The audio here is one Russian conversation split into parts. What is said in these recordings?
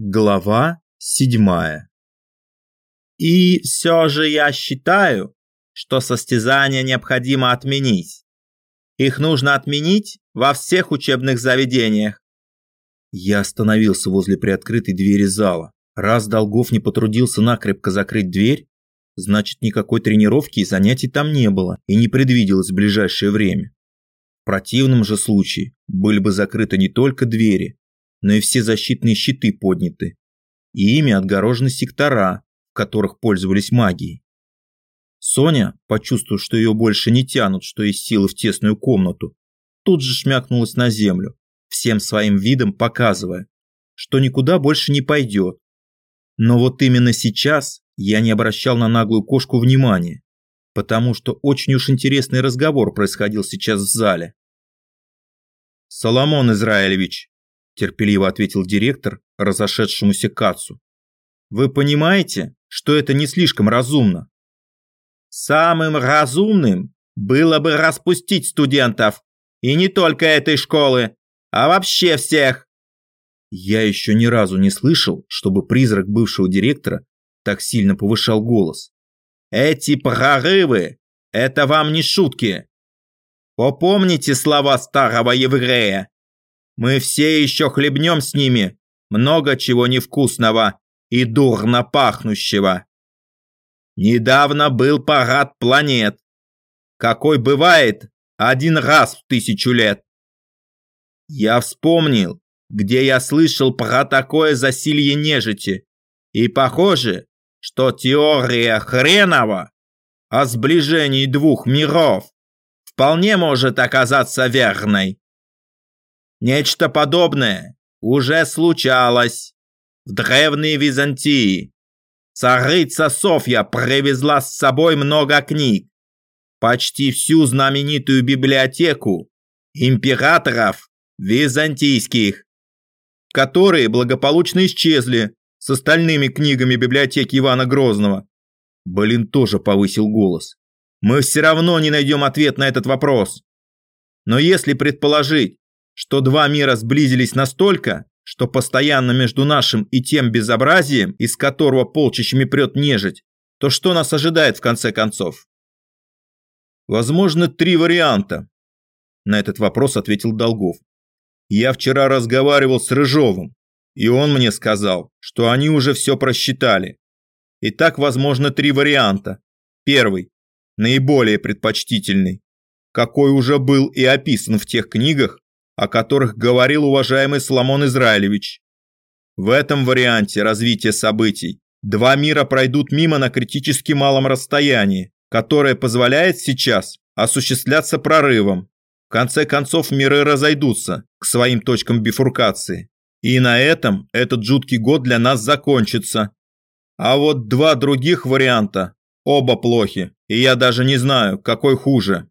Глава седьмая И все же я считаю, что состязания необходимо отменить. Их нужно отменить во всех учебных заведениях. Я остановился возле приоткрытой двери зала. Раз Долгов не потрудился накрепко закрыть дверь, значит никакой тренировки и занятий там не было и не предвиделось в ближайшее время. В противном же случае были бы закрыты не только двери, но и все защитные щиты подняты. И ими отгорожены сектора, в которых пользовались магией. Соня, почувствовав, что ее больше не тянут, что из силы в тесную комнату, тут же шмякнулась на землю, всем своим видом показывая, что никуда больше не пойдет. Но вот именно сейчас я не обращал на наглую кошку внимания, потому что очень уж интересный разговор происходил сейчас в зале. «Соломон Израилевич, терпеливо ответил директор разошедшемуся Кацу. Вы понимаете, что это не слишком разумно? Самым разумным было бы распустить студентов, и не только этой школы, а вообще всех. Я еще ни разу не слышал, чтобы призрак бывшего директора так сильно повышал голос. Эти прорывы – это вам не шутки. Попомните слова старого еврея. Мы все еще хлебнем с ними много чего невкусного и дурно пахнущего. Недавно был парад планет, какой бывает один раз в тысячу лет. Я вспомнил, где я слышал про такое засилье нежити, и похоже, что теория хренова о сближении двух миров вполне может оказаться верной. Нечто подобное уже случалось в древней Византии. Царица Софья привезла с собой много книг, почти всю знаменитую библиотеку императоров византийских, которые благополучно исчезли с остальными книгами библиотеки Ивана Грозного. Блин тоже повысил голос. Мы все равно не найдем ответ на этот вопрос. Но если предположить, что два мира сблизились настолько, что постоянно между нашим и тем безобразием, из которого полчищами прет нежить, то что нас ожидает в конце концов? Возможно, три варианта. На этот вопрос ответил Долгов. Я вчера разговаривал с Рыжовым, и он мне сказал, что они уже все просчитали. Итак, возможно, три варианта. Первый, наиболее предпочтительный, какой уже был и описан в тех книгах, о которых говорил уважаемый Соломон Израилевич. В этом варианте развития событий два мира пройдут мимо на критически малом расстоянии, которое позволяет сейчас осуществляться прорывом. В конце концов миры разойдутся к своим точкам бифуркации. И на этом этот жуткий год для нас закончится. А вот два других варианта, оба плохи, и я даже не знаю, какой хуже.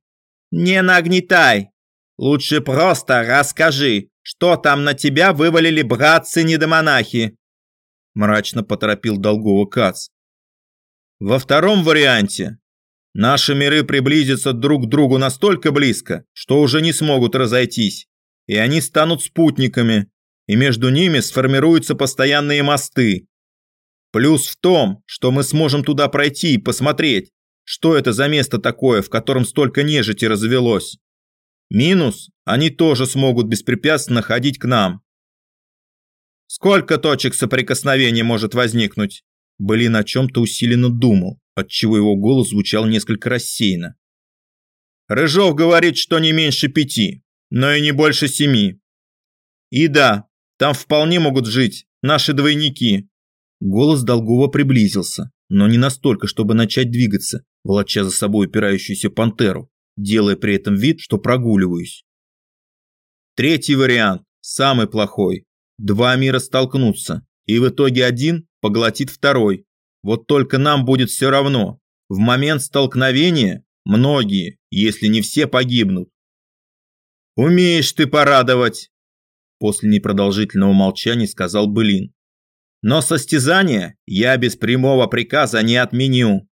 «Не нагнетай!» Лучше просто расскажи, что там на тебя вывалили братцы-недомонахи!» Мрачно поторопил Долгова Кац. Во втором варианте наши миры приблизятся друг к другу настолько близко, что уже не смогут разойтись, и они станут спутниками, и между ними сформируются постоянные мосты. Плюс в том, что мы сможем туда пройти и посмотреть, что это за место такое, в котором столько нежити развелось. Минус, они тоже смогут беспрепятственно ходить к нам. Сколько точек соприкосновения может возникнуть? Блин о чем-то усиленно думал, отчего его голос звучал несколько рассеянно. Рыжов говорит, что не меньше пяти, но и не больше семи. И да, там вполне могут жить наши двойники. Голос Долгова приблизился, но не настолько, чтобы начать двигаться, волоча за собой упирающуюся пантеру делая при этом вид, что прогуливаюсь. Третий вариант, самый плохой. Два мира столкнутся, и в итоге один поглотит второй. Вот только нам будет все равно. В момент столкновения многие, если не все, погибнут. «Умеешь ты порадовать!» После непродолжительного молчания сказал Былин. «Но состязание я без прямого приказа не отменю.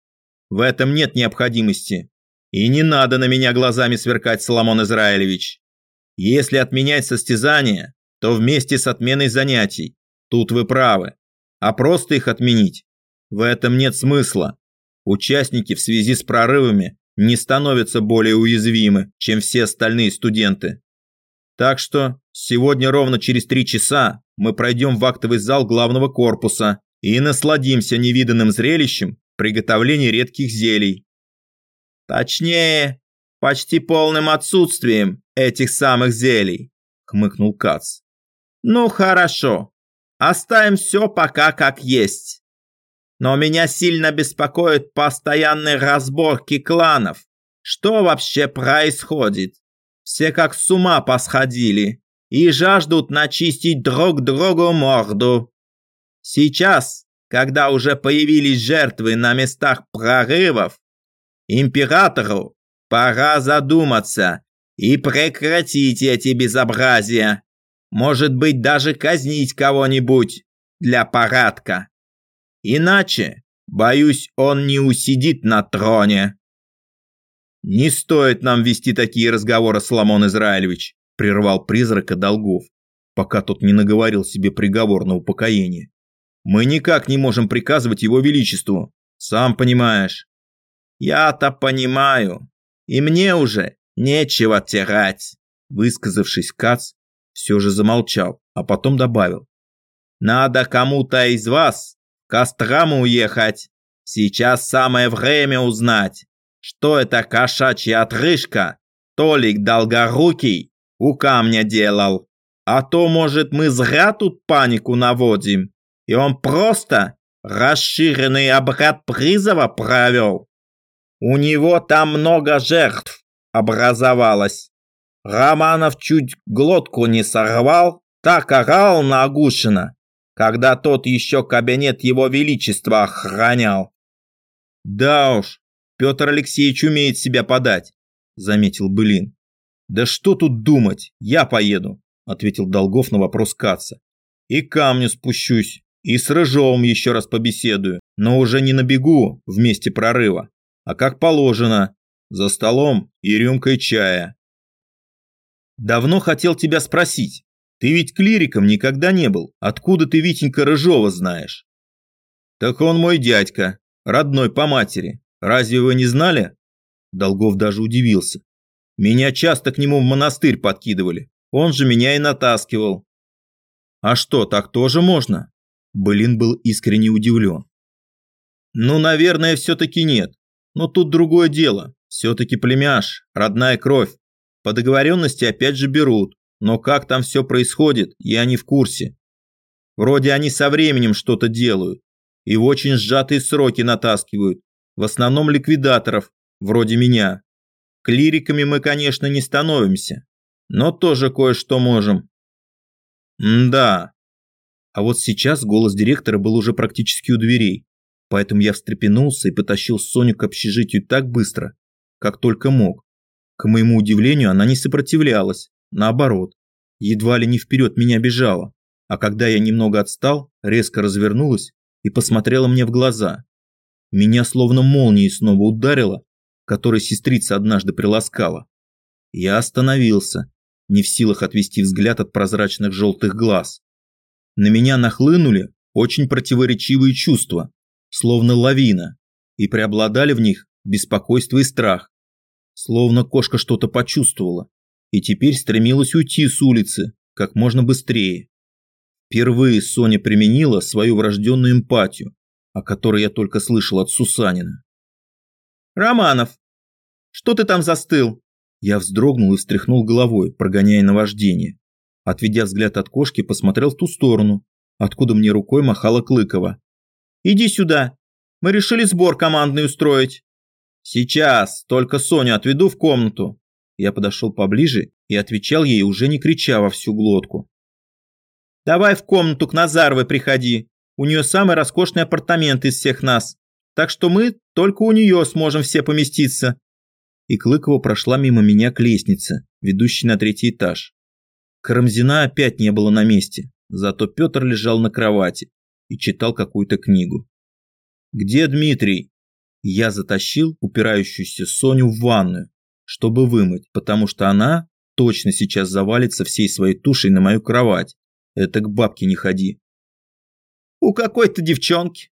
В этом нет необходимости. И не надо на меня глазами сверкать, Соломон Израилевич. Если отменять состязание, то вместе с отменой занятий Тут вы правы. А просто их отменить? В этом нет смысла. Участники в связи с прорывами не становятся более уязвимы, чем все остальные студенты. Так что сегодня ровно через три часа мы пройдем в актовый зал главного корпуса и насладимся невиданным зрелищем приготовления редких зелий. Точнее, почти полным отсутствием этих самых зелий, хмыкнул Кац. Ну хорошо, оставим все пока как есть. Но меня сильно беспокоят постоянные разборки кланов. Что вообще происходит? Все как с ума посходили и жаждут начистить друг другу морду. Сейчас, когда уже появились жертвы на местах прорывов, императору пора задуматься и прекратить эти безобразия. Может быть, даже казнить кого-нибудь для парадка. Иначе, боюсь, он не усидит на троне. «Не стоит нам вести такие разговоры, Соломон Израилевич», – прервал призрака долгов, пока тот не наговорил себе приговор на упокоение. «Мы никак не можем приказывать его величеству, сам понимаешь». «Я-то понимаю, и мне уже нечего терять», – высказавшись Кац, все же замолчал, а потом добавил. «Надо кому-то из вас к Костраму уехать. Сейчас самое время узнать, что это кошачья отрыжка Толик Долгорукий у камня делал. А то, может, мы зря тут панику наводим, и он просто расширенный обряд призыва провел. У него там много жертв образовалось. Романов чуть глотку не сорвал, так орал на Агушина, когда тот еще кабинет его величества охранял. Да уж, Петр Алексеевич умеет себя подать», – заметил Былин. «Да что тут думать, я поеду», – ответил Долгов на вопрос Каца. «И камню спущусь, и с Рыжовым еще раз побеседую, но уже не на бегу в месте прорыва, а как положено, за столом и рюмкой чая». «Давно хотел тебя спросить. Ты ведь клириком никогда не был. Откуда ты Витенька Рыжова знаешь?» «Так он мой дядька, родной по матери. Разве вы не знали? Долгов даже удивился. Меня часто к нему в монастырь подкидывали. Он же меня и натаскивал. А что, так тоже можно? Блин был искренне удивлен. Ну, наверное, все-таки нет. Но тут другое дело. Все-таки племяш, родная кровь. По договоренности опять же берут. Но как там все происходит, я не в курсе. Вроде они со временем что-то делают. И в очень сжатые сроки натаскивают. В основном ликвидаторов, вроде меня. Клириками мы, конечно, не становимся, но тоже кое-что можем. М да. А вот сейчас голос директора был уже практически у дверей, поэтому я встрепенулся и потащил Соню к общежитию так быстро, как только мог. К моему удивлению, она не сопротивлялась, наоборот, едва ли не вперед меня бежала, а когда я немного отстал, резко развернулась и посмотрела мне в глаза. Меня словно молнией снова ударило, которой сестрица однажды приласкала. Я остановился, не в силах отвести взгляд от прозрачных желтых глаз. На меня нахлынули очень противоречивые чувства, словно лавина, и преобладали в них беспокойство и страх. Словно кошка что-то почувствовала и теперь стремилась уйти с улицы как можно быстрее. Впервые Соня применила свою врожденную эмпатию, о которой я только слышал от Сусанина. «Романов, что ты там застыл?» Я вздрогнул и встряхнул головой, прогоняя наваждение. Отведя взгляд от кошки, посмотрел в ту сторону, откуда мне рукой махала Клыкова. «Иди сюда. Мы решили сбор командный устроить». «Сейчас, только Соню отведу в комнату». Я подошел поближе и отвечал ей, уже не крича во всю глотку. «Давай в комнату к Назаровой приходи. У нее самый роскошный апартамент из всех нас. Так что мы только у нее сможем все поместиться. И Клыкова прошла мимо меня к лестнице, ведущей на третий этаж. Карамзина опять не было на месте, зато Петр лежал на кровати и читал какую-то книгу. «Где Дмитрий?» Я затащил упирающуюся Соню в ванную, чтобы вымыть, потому что она точно сейчас завалится всей своей тушей на мою кровать. Это к бабке не ходи. У какой-то девчонки,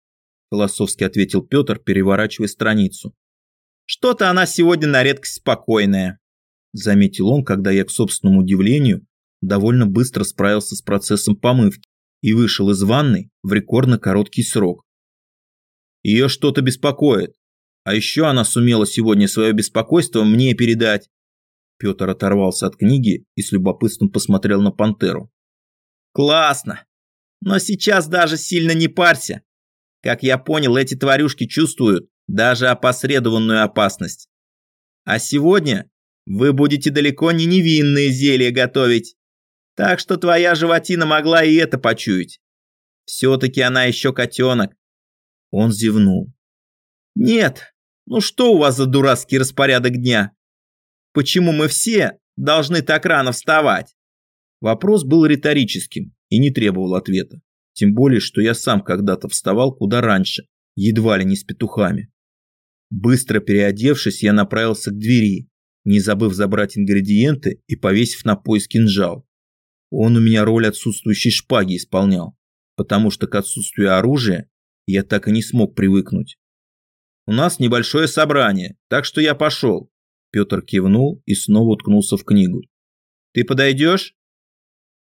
философски ответил Петр, переворачивая страницу. Что-то она сегодня на редкость спокойная. Заметил он, когда я, к собственному удивлению, довольно быстро справился с процессом помывки и вышел из ванной в рекордно короткий срок. Ее что-то беспокоит. А еще она сумела сегодня свое беспокойство мне передать. Петр оторвался от книги и с любопытством посмотрел на пантеру. Классно. Но сейчас даже сильно не парься. Как я понял, эти тварюшки чувствуют даже опосредованную опасность. А сегодня вы будете далеко не невинные зелья готовить. Так что твоя животина могла и это почуять. Все-таки она еще котенок. Он зевнул. Нет, ну что у вас за дурацкий распорядок дня? Почему мы все должны так рано вставать? Вопрос был риторическим и не требовал ответа. Тем более, что я сам когда-то вставал куда раньше, едва ли не с петухами. Быстро переодевшись, я направился к двери, не забыв забрать ингредиенты и повесив на пояс кинжал. Он у меня роль отсутствующей шпаги исполнял, потому что к отсутствию оружия я так и не смог привыкнуть. У нас небольшое собрание, так что я пошел. Петр кивнул и снова уткнулся в книгу. Ты подойдешь?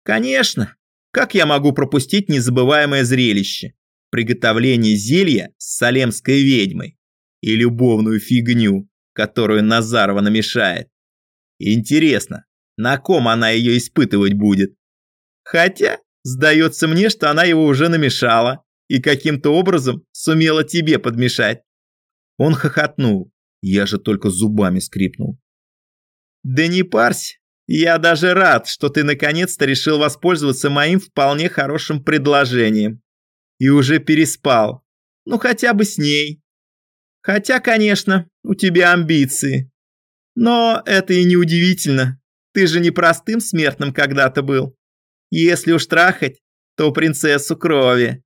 Конечно. Как я могу пропустить незабываемое зрелище? Приготовление зелья с салемской ведьмой и любовную фигню, которую Назарова намешает. Интересно, на ком она ее испытывать будет. Хотя, сдается мне, что она его уже намешала и каким-то образом сумела тебе подмешать. Он хохотнул, я же только зубами скрипнул. Да не парься, я даже рад, что ты наконец-то решил воспользоваться моим вполне хорошим предложением. И уже переспал. Ну хотя бы с ней. Хотя, конечно, у тебя амбиции. Но это и не удивительно. Ты же не простым смертным когда-то был. Если уж трахать, то принцессу крови.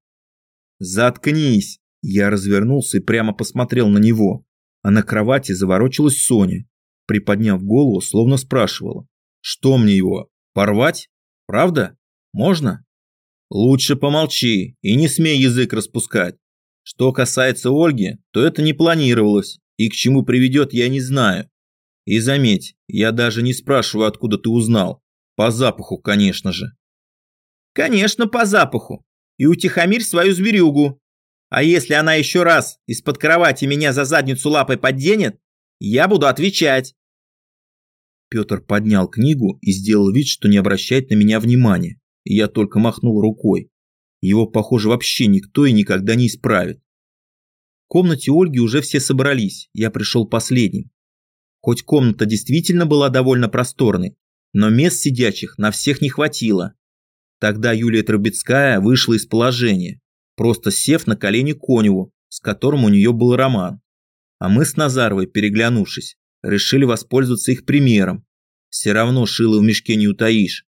Заткнись. Я развернулся и прямо посмотрел на него. А на кровати заворочилась Соня, приподняв голову, словно спрашивала. Что мне его, порвать? Правда? Можно? Лучше помолчи и не смей язык распускать. Что касается Ольги, то это не планировалось, и к чему приведет, я не знаю. И заметь, я даже не спрашиваю, откуда ты узнал. По запаху, конечно же. Конечно, по запаху. И утихомирь свою зверюгу. А если она еще раз из-под кровати меня за задницу лапой подденет, я буду отвечать. Петр поднял книгу и сделал вид, что не обращает на меня внимания. И я только махнул рукой. Его, похоже, вообще никто и никогда не исправит. В комнате Ольги уже все собрались, я пришел последним. Хоть комната действительно была довольно просторной, но мест сидячих на всех не хватило. Тогда Юлия Трубецкая вышла из положения, просто сев на колени Коневу, с которым у нее был роман. А мы с Назаровой, переглянувшись, решили воспользоваться их примером. Все равно шило в мешке не утаишь.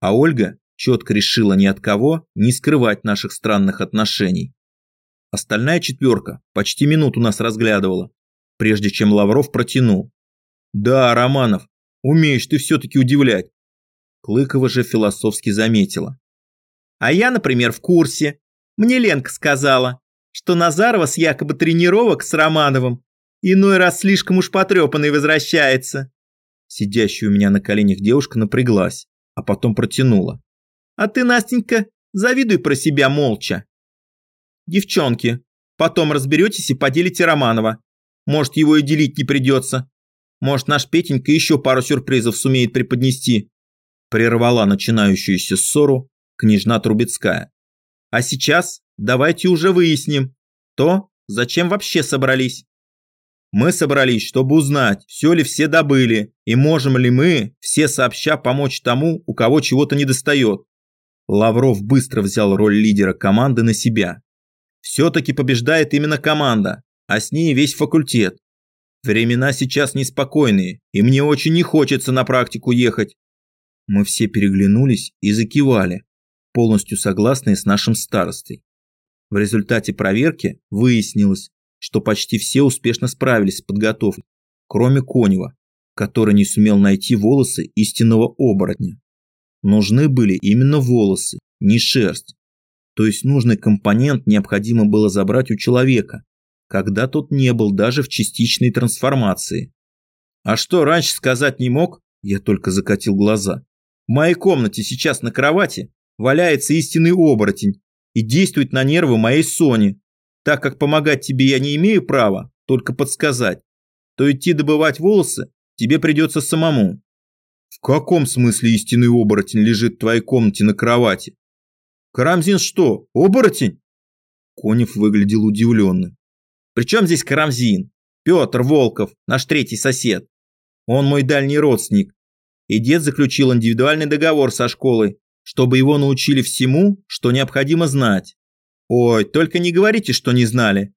А Ольга четко решила ни от кого не скрывать наших странных отношений. Остальная четверка почти минуту нас разглядывала, прежде чем Лавров протянул. «Да, Романов, умеешь ты все-таки удивлять». Клыкова же философски заметила. «А я, например, в курсе. Мне Ленка сказала, что Назарова с якобы тренировок с Романовым иной раз слишком уж потрепанный возвращается». Сидящая у меня на коленях девушка напряглась, а потом протянула. «А ты, Настенька, завидуй про себя молча». «Девчонки, потом разберетесь и поделите Романова. Может, его и делить не придется. Может, наш Петенька еще пару сюрпризов сумеет преподнести». Прервала начинающуюся ссору княжна Трубецкая. «А сейчас давайте уже выясним то, зачем вообще собрались». Мы собрались, чтобы узнать, все ли все добыли, и можем ли мы, все сообща, помочь тому, у кого чего-то недостает. Лавров быстро взял роль лидера команды на себя. Все-таки побеждает именно команда, а с ней весь факультет. Времена сейчас неспокойные, и мне очень не хочется на практику ехать. Мы все переглянулись и закивали, полностью согласные с нашим старостой. В результате проверки выяснилось, что почти все успешно справились с подготовкой, кроме Конева, который не сумел найти волосы истинного оборотня. Нужны были именно волосы, не шерсть. То есть нужный компонент необходимо было забрать у человека, когда тот не был даже в частичной трансформации. А что раньше сказать не мог, я только закатил глаза. В моей комнате сейчас на кровати валяется истинный оборотень и действует на нервы моей Сони, так как помогать тебе я не имею права, только подсказать, то идти добывать волосы тебе придется самому. В каком смысле истинный оборотень лежит в твоей комнате на кровати? Карамзин что, оборотень? Конев выглядел удивленным. Причем здесь Карамзин? Петр Волков, наш третий сосед. Он мой дальний родственник. И дед заключил индивидуальный договор со школой, чтобы его научили всему, что необходимо знать. Ой, только не говорите, что не знали.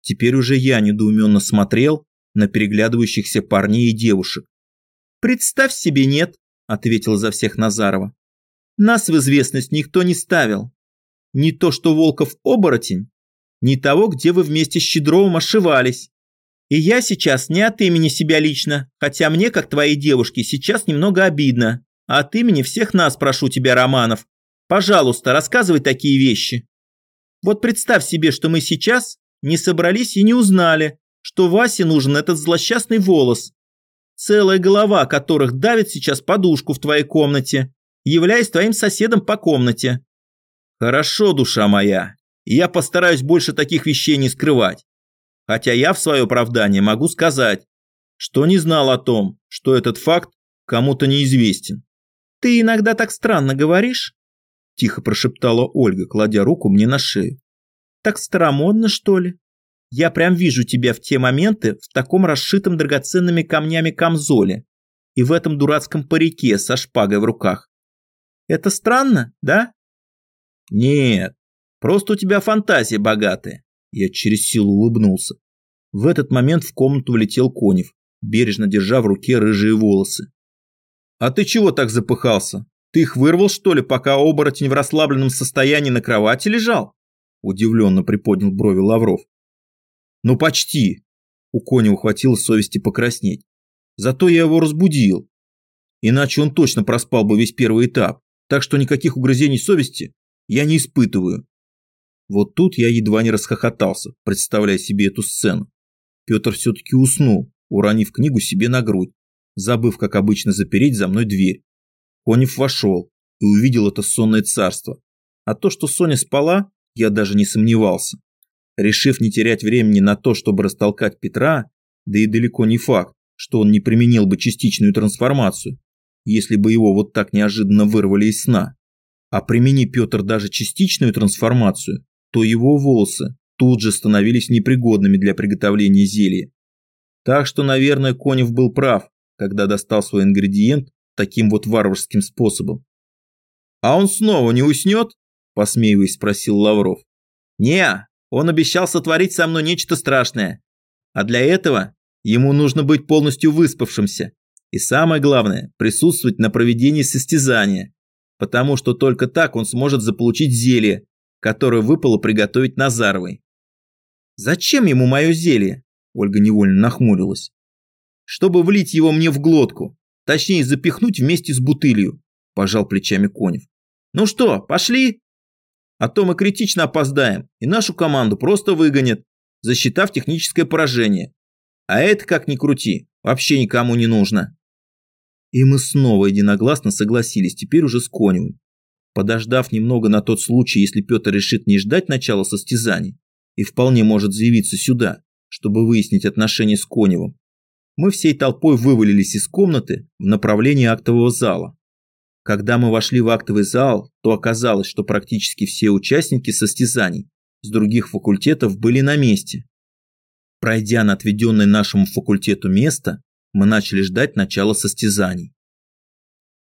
Теперь уже я недоуменно смотрел на переглядывающихся парней и девушек. «Представь себе, нет», – ответил за всех Назарова. «Нас в известность никто не ставил. Не то, что Волков оборотень, не того, где вы вместе с Щедровым ошивались. И я сейчас не от имени себя лично, хотя мне, как твоей девушке, сейчас немного обидно. А от имени всех нас прошу тебя, Романов. Пожалуйста, рассказывай такие вещи. Вот представь себе, что мы сейчас не собрались и не узнали, что Васе нужен этот злосчастный волос. Целая голова которых давит сейчас подушку в твоей комнате, являясь твоим соседом по комнате. Хорошо, душа моя, я постараюсь больше таких вещей не скрывать. Хотя я в свое оправдание могу сказать, что не знал о том, что этот факт кому-то неизвестен. «Ты иногда так странно говоришь», – тихо прошептала Ольга, кладя руку мне на шею. «Так старомодно, что ли? Я прям вижу тебя в те моменты в таком расшитом драгоценными камнями камзоле и в этом дурацком парике со шпагой в руках. Это странно, да?» «Нет, Просто у тебя фантазия богатая. Я через силу улыбнулся. В этот момент в комнату влетел Конев, бережно держа в руке рыжие волосы. «А ты чего так запыхался? Ты их вырвал, что ли, пока оборотень в расслабленном состоянии на кровати лежал?» Удивленно приподнял брови Лавров. «Ну почти!» У Конева хватило совести покраснеть. «Зато я его разбудил. Иначе он точно проспал бы весь первый этап, так что никаких угрызений совести я не испытываю. Вот тут я едва не расхохотался, представляя себе эту сцену. Петр все-таки уснул, уронив книгу себе на грудь, забыв, как обычно, запереть за мной дверь. Конев вошел и увидел это сонное царство. А то, что Соня спала, я даже не сомневался. Решив не терять времени на то, чтобы растолкать Петра, да и далеко не факт, что он не применил бы частичную трансформацию, если бы его вот так неожиданно вырвали из сна. А примени Петр даже частичную трансформацию, то его волосы тут же становились непригодными для приготовления зелья. Так что, наверное, Конев был прав, когда достал свой ингредиент таким вот варварским способом. «А он снова не уснет?» – посмеиваясь, спросил Лавров. «Не, он обещал сотворить со мной нечто страшное. А для этого ему нужно быть полностью выспавшимся. И самое главное – присутствовать на проведении состязания, потому что только так он сможет заполучить зелье, которую выпало приготовить Назаровой. «Зачем ему мое зелье?» Ольга невольно нахмурилась. «Чтобы влить его мне в глотку, точнее запихнуть вместе с бутылью», пожал плечами Конев. «Ну что, пошли?» А то мы критично опоздаем, и нашу команду просто выгонят, засчитав техническое поражение. А это, как ни крути, вообще никому не нужно. И мы снова единогласно согласились, теперь уже с Коневым подождав немного на тот случай, если Петр решит не ждать начала состязаний и вполне может заявиться сюда, чтобы выяснить отношения с Коневым, мы всей толпой вывалились из комнаты в направлении актового зала. Когда мы вошли в актовый зал, то оказалось, что практически все участники состязаний с других факультетов были на месте. Пройдя на отведенное нашему факультету место, мы начали ждать начала состязаний.